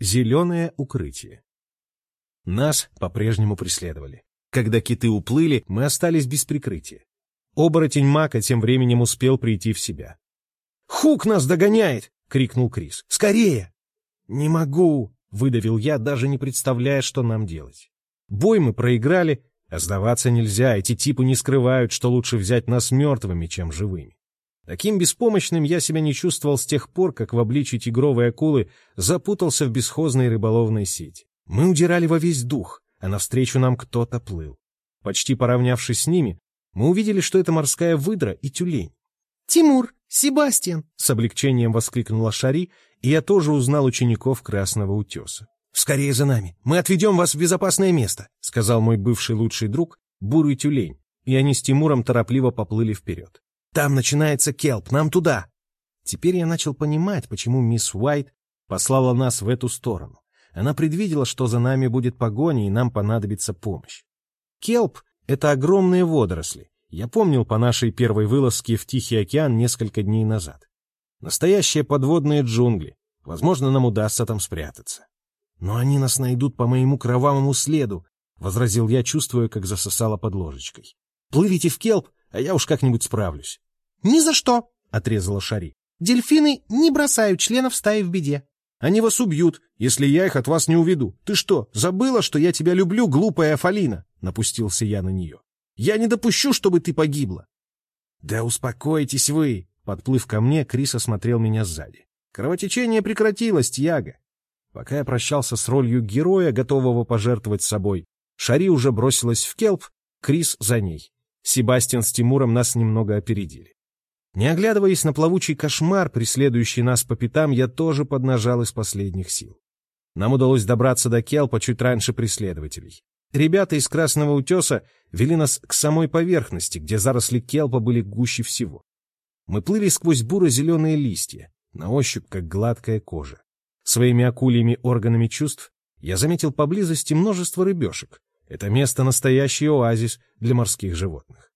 Зеленое укрытие. Нас по-прежнему преследовали. Когда киты уплыли, мы остались без прикрытия. Оборотень Мака тем временем успел прийти в себя. «Хук нас догоняет!» — крикнул Крис. «Скорее!» «Не могу!» — выдавил я, даже не представляя, что нам делать. Бой мы проиграли, а сдаваться нельзя, эти типы не скрывают, что лучше взять нас мертвыми, чем живыми. Таким беспомощным я себя не чувствовал с тех пор, как в обличии тигровой акулы запутался в бесхозной рыболовной сети. Мы удирали во весь дух, а навстречу нам кто-то плыл. Почти поравнявшись с ними, мы увидели, что это морская выдра и тюлень. «Тимур! Себастьян!» — с облегчением воскликнула Шари, и я тоже узнал учеников Красного Утеса. «Скорее за нами! Мы отведем вас в безопасное место!» — сказал мой бывший лучший друг, бурый тюлень, и они с Тимуром торопливо поплыли вперед. Там начинается келп, нам туда. Теперь я начал понимать, почему мисс Уайт послала нас в эту сторону. Она предвидела, что за нами будет погоня и нам понадобится помощь. Келп — это огромные водоросли. Я помнил по нашей первой вылазке в Тихий океан несколько дней назад. Настоящие подводные джунгли. Возможно, нам удастся там спрятаться. Но они нас найдут по моему кровавому следу, — возразил я, чувствуя, как засосало под ложечкой. Плывите в келп, а я уж как-нибудь справлюсь. — Ни за что, — отрезала Шари. — Дельфины не бросают членов стаи в беде. — Они вас убьют, если я их от вас не уведу. Ты что, забыла, что я тебя люблю, глупая Афалина? — напустился я на нее. — Я не допущу, чтобы ты погибла. — Да успокойтесь вы! Подплыв ко мне, Крис осмотрел меня сзади. Кровотечение прекратилось, Тьяго. Пока я прощался с ролью героя, готового пожертвовать собой, Шари уже бросилась в келп, Крис за ней. Себастьян с Тимуром нас немного опередили. Не оглядываясь на плавучий кошмар, преследующий нас по пятам, я тоже поднажал из последних сил. Нам удалось добраться до Келпа чуть раньше преследователей. Ребята из Красного Утеса вели нас к самой поверхности, где заросли Келпа были гуще всего. Мы плыли сквозь буро-зеленые листья, на ощупь как гладкая кожа. Своими акульями органами чувств я заметил поблизости множество рыбешек, это место — настоящий оазис для морских животных.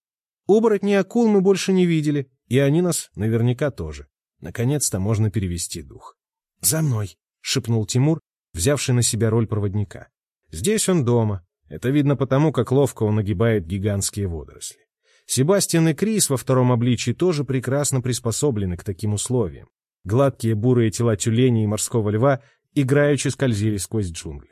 Оборотней акул мы больше не видели, и они нас наверняка тоже. Наконец-то можно перевести дух. «За мной!» — шепнул Тимур, взявший на себя роль проводника. «Здесь он дома. Это видно потому, как ловко он нагибает гигантские водоросли. Себастьян и Крис во втором обличии тоже прекрасно приспособлены к таким условиям. Гладкие бурые тела тюленей и морского льва играючи скользили сквозь джунгли.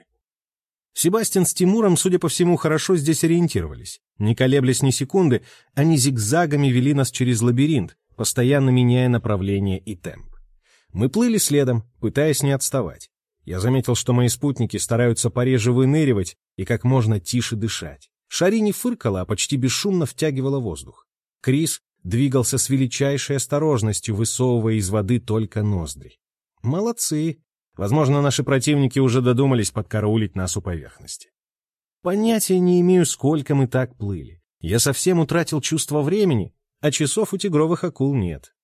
Себастьян с Тимуром, судя по всему, хорошо здесь ориентировались. Не колеблясь ни секунды, они зигзагами вели нас через лабиринт, постоянно меняя направление и темп. Мы плыли следом, пытаясь не отставать. Я заметил, что мои спутники стараются пореже выныривать и как можно тише дышать. Шари не фыркала, а почти бесшумно втягивала воздух. Крис двигался с величайшей осторожностью, высовывая из воды только ноздри. Молодцы, Возможно, наши противники уже додумались подкараулить нас у поверхности. Понятия не имею, сколько мы так плыли. Я совсем утратил чувство времени, а часов у тигровых акул нет.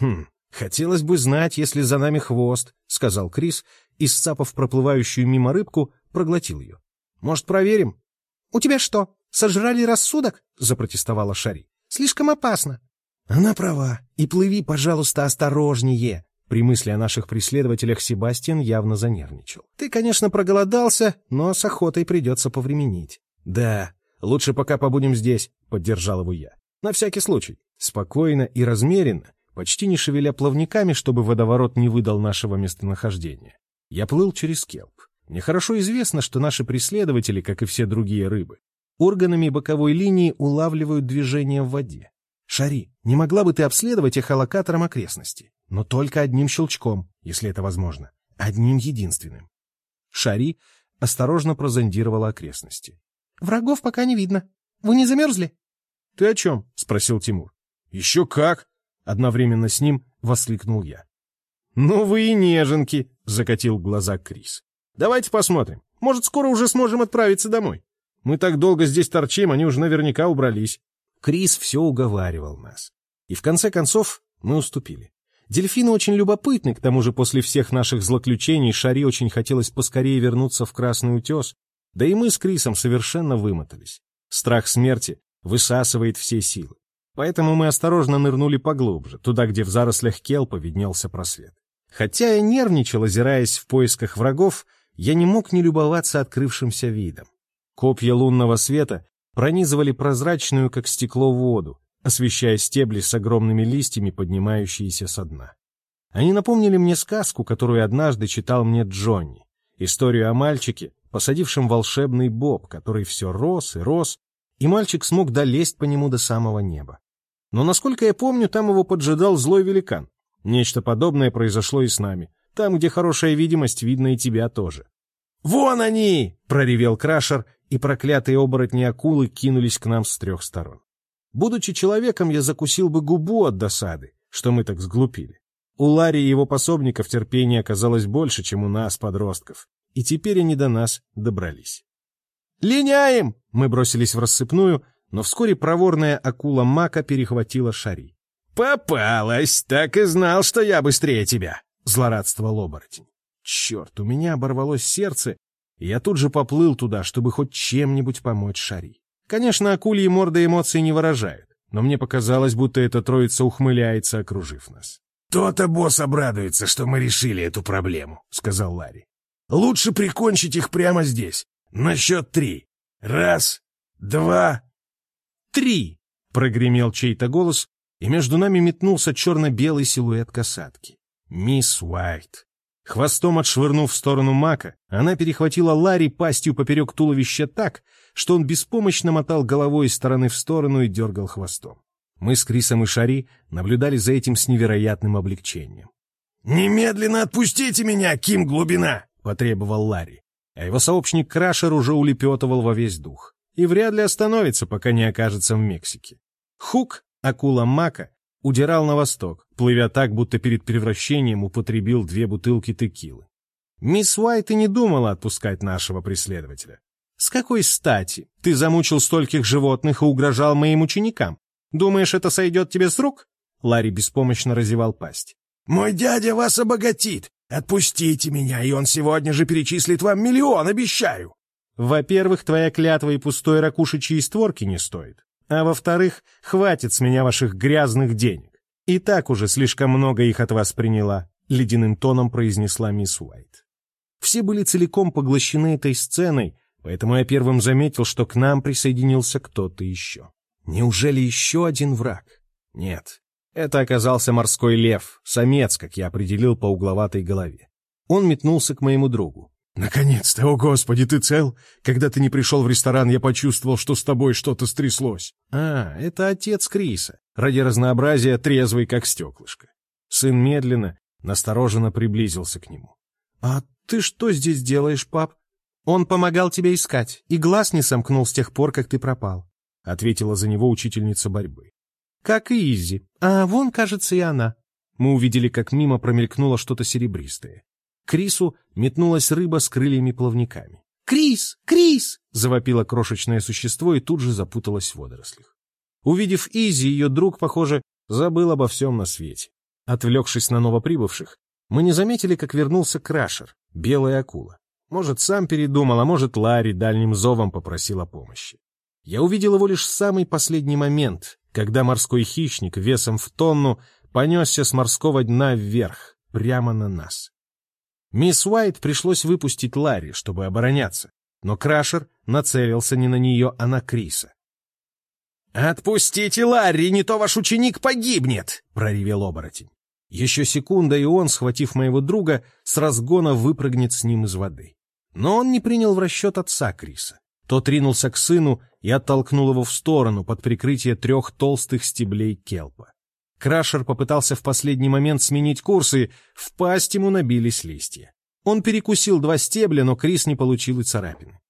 Хм, хотелось бы знать, если за нами хвост, — сказал Крис, и, сцапав проплывающую мимо рыбку, проглотил ее. Может, проверим? — У тебя что, сожрали рассудок? — запротестовала Шари. — Слишком опасно. — Она права. И плыви, пожалуйста, осторожнее. При мысли о наших преследователях Себастьян явно занервничал. «Ты, конечно, проголодался, но с охотой придется повременить». «Да, лучше пока побудем здесь», — поддержал его я. «На всякий случай. Спокойно и размеренно, почти не шевеля плавниками, чтобы водоворот не выдал нашего местонахождения. Я плыл через келп. Мне хорошо известно, что наши преследователи, как и все другие рыбы, органами боковой линии улавливают движение в воде. Шари, не могла бы ты обследовать эхолокатором окрестности? Но только одним щелчком, если это возможно. Одним единственным. Шари осторожно прозондировала окрестности. — Врагов пока не видно. Вы не замерзли? — Ты о чем? — спросил Тимур. — Еще как! — одновременно с ним воскликнул я. — Ну вы и неженки! — закатил глаза Крис. — Давайте посмотрим. Может, скоро уже сможем отправиться домой. Мы так долго здесь торчим, они уже наверняка убрались. Крис все уговаривал нас. И в конце концов мы уступили. Дельфины очень любопытны, к тому же после всех наших злоключений Шари очень хотелось поскорее вернуться в Красный Утес, да и мы с Крисом совершенно вымотались. Страх смерти высасывает все силы. Поэтому мы осторожно нырнули поглубже, туда, где в зарослях келпа виднелся просвет. Хотя я нервничал, озираясь в поисках врагов, я не мог не любоваться открывшимся видом. Копья лунного света пронизывали прозрачную, как стекло, воду, освещая стебли с огромными листьями, поднимающиеся со дна. Они напомнили мне сказку, которую однажды читал мне Джонни. Историю о мальчике, посадившем волшебный боб, который все рос и рос, и мальчик смог долезть по нему до самого неба. Но, насколько я помню, там его поджидал злой великан. Нечто подобное произошло и с нами. Там, где хорошая видимость, видно и тебя тоже. «Вон они!» — проревел Крашер, и проклятые оборотни акулы кинулись к нам с трех сторон. Будучи человеком, я закусил бы губу от досады, что мы так сглупили. У Ларри и его пособников терпения оказалось больше, чем у нас, подростков, и теперь они до нас добрались. «Линяем!» — мы бросились в рассыпную, но вскоре проворная акула Мака перехватила Шари. «Попалась! Так и знал, что я быстрее тебя!» — злорадствовал оборотень. Черт, у меня оборвалось сердце, и я тут же поплыл туда, чтобы хоть чем-нибудь помочь Шари. Конечно, акульи морды эмоций не выражают, но мне показалось, будто эта троица ухмыляется, окружив нас. «То-то босс обрадуется, что мы решили эту проблему», — сказал Ларри. «Лучше прикончить их прямо здесь. На счет три. Раз, два...» «Три!» — прогремел чей-то голос, и между нами метнулся черно-белый силуэт касатки. Мисс Уайт. Хвостом отшвырнув в сторону Мака, она перехватила Ларри пастью поперек туловища так, что он беспомощно мотал головой из стороны в сторону и дергал хвостом. Мы с Крисом и Шари наблюдали за этим с невероятным облегчением. «Немедленно отпустите меня, Ким Глубина!» — потребовал Ларри. А его сообщник Крашер уже улепетывал во весь дух. И вряд ли остановится, пока не окажется в Мексике. Хук, акула Мака, удирал на восток, плывя так, будто перед превращением употребил две бутылки текилы. Мисс Уайт и не думала отпускать нашего преследователя. «С какой стати? Ты замучил стольких животных и угрожал моим ученикам. Думаешь, это сойдет тебе с рук?» Ларри беспомощно разевал пасть. «Мой дядя вас обогатит. Отпустите меня, и он сегодня же перечислит вам миллион, обещаю!» «Во-первых, твоя клятва и пустой ракушечьей створки не стоит. А во-вторых, хватит с меня ваших грязных денег. И так уже слишком много их от вас приняла», — ледяным тоном произнесла мисс Уайт. Все были целиком поглощены этой сценой, поэтому я первым заметил, что к нам присоединился кто-то еще. Неужели еще один враг? Нет. Это оказался морской лев, самец, как я определил по угловатой голове. Он метнулся к моему другу. «Наконец-то, о господи, ты цел? Когда ты не пришел в ресторан, я почувствовал, что с тобой что-то стряслось». «А, это отец Криса, ради разнообразия трезвый, как стеклышко». Сын медленно, настороженно приблизился к нему. «А ты что здесь делаешь, пап?» «Он помогал тебе искать, и глаз не сомкнул с тех пор, как ты пропал ответила за него учительница борьбы. Как и Изи. А вон, кажется, и она. Мы увидели, как мимо промелькнуло что-то серебристое. К Крису метнулась рыба с крыльями-плавниками. «Крис! Крис!» — завопило крошечное существо и тут же запуталось в водорослях. Увидев Изи, ее друг, похоже, забыл обо всем на свете. Отвлекшись на новоприбывших, мы не заметили, как вернулся Крашер, белая акула. Может, сам передумал, а может, Ларри дальним зовом попросил о помощи. Я увидел его лишь в самый последний момент, когда морской хищник весом в тонну понесся с морского дна вверх, прямо на нас. Мисс Уайт пришлось выпустить Ларри, чтобы обороняться, но Крашер нацелился не на нее, а на Криса. «Отпустите Ларри, не то ваш ученик погибнет!» — проревел оборотень. Еще секунда, и он, схватив моего друга, с разгона выпрыгнет с ним из воды. Но он не принял в расчет отца Криса. Тот ринулся к сыну и оттолкнул его в сторону под прикрытие трех толстых стеблей келпа. Крашер попытался в последний момент сменить курс, и в пасть ему набились листья. Он перекусил два стебля, но Крис не получил и царапины.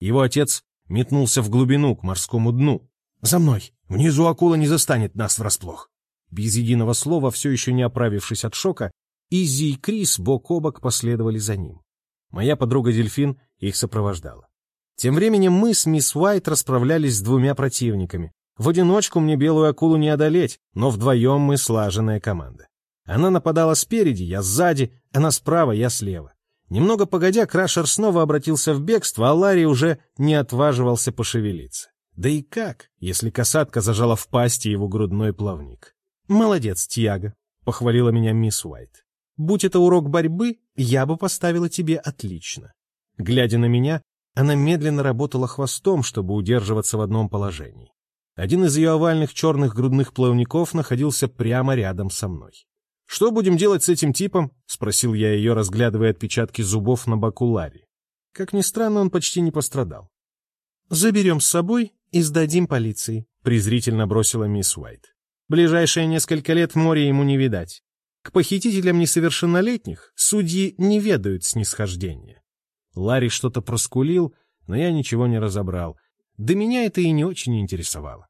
Его отец метнулся в глубину, к морскому дну. «За мной! Внизу акула не застанет нас врасплох!» Без единого слова, все еще не оправившись от шока, Изи и Крис бок о бок последовали за ним. Моя подруга-дельфин их сопровождала. Тем временем мы с мисс Уайт расправлялись с двумя противниками. В одиночку мне белую акулу не одолеть, но вдвоем мы слаженная команда. Она нападала спереди, я сзади, она справа, я слева. Немного погодя, Крашер снова обратился в бегство, а Ларри уже не отваживался пошевелиться. Да и как, если касатка зажала в пасти его грудной плавник? «Молодец, Тьяго», — похвалила меня мисс Уайт. Будь это урок борьбы, я бы поставила тебе отлично. Глядя на меня, она медленно работала хвостом, чтобы удерживаться в одном положении. Один из ее овальных черных грудных плавников находился прямо рядом со мной. «Что будем делать с этим типом?» — спросил я ее, разглядывая отпечатки зубов на боку Ларри. Как ни странно, он почти не пострадал. «Заберем с собой и сдадим полиции», — презрительно бросила мисс Уайт. «Ближайшие несколько лет море ему не видать. К похитителям несовершеннолетних судьи не ведают снисхождения». Ларри что-то проскулил, но я ничего не разобрал. Да меня это и не очень интересовало.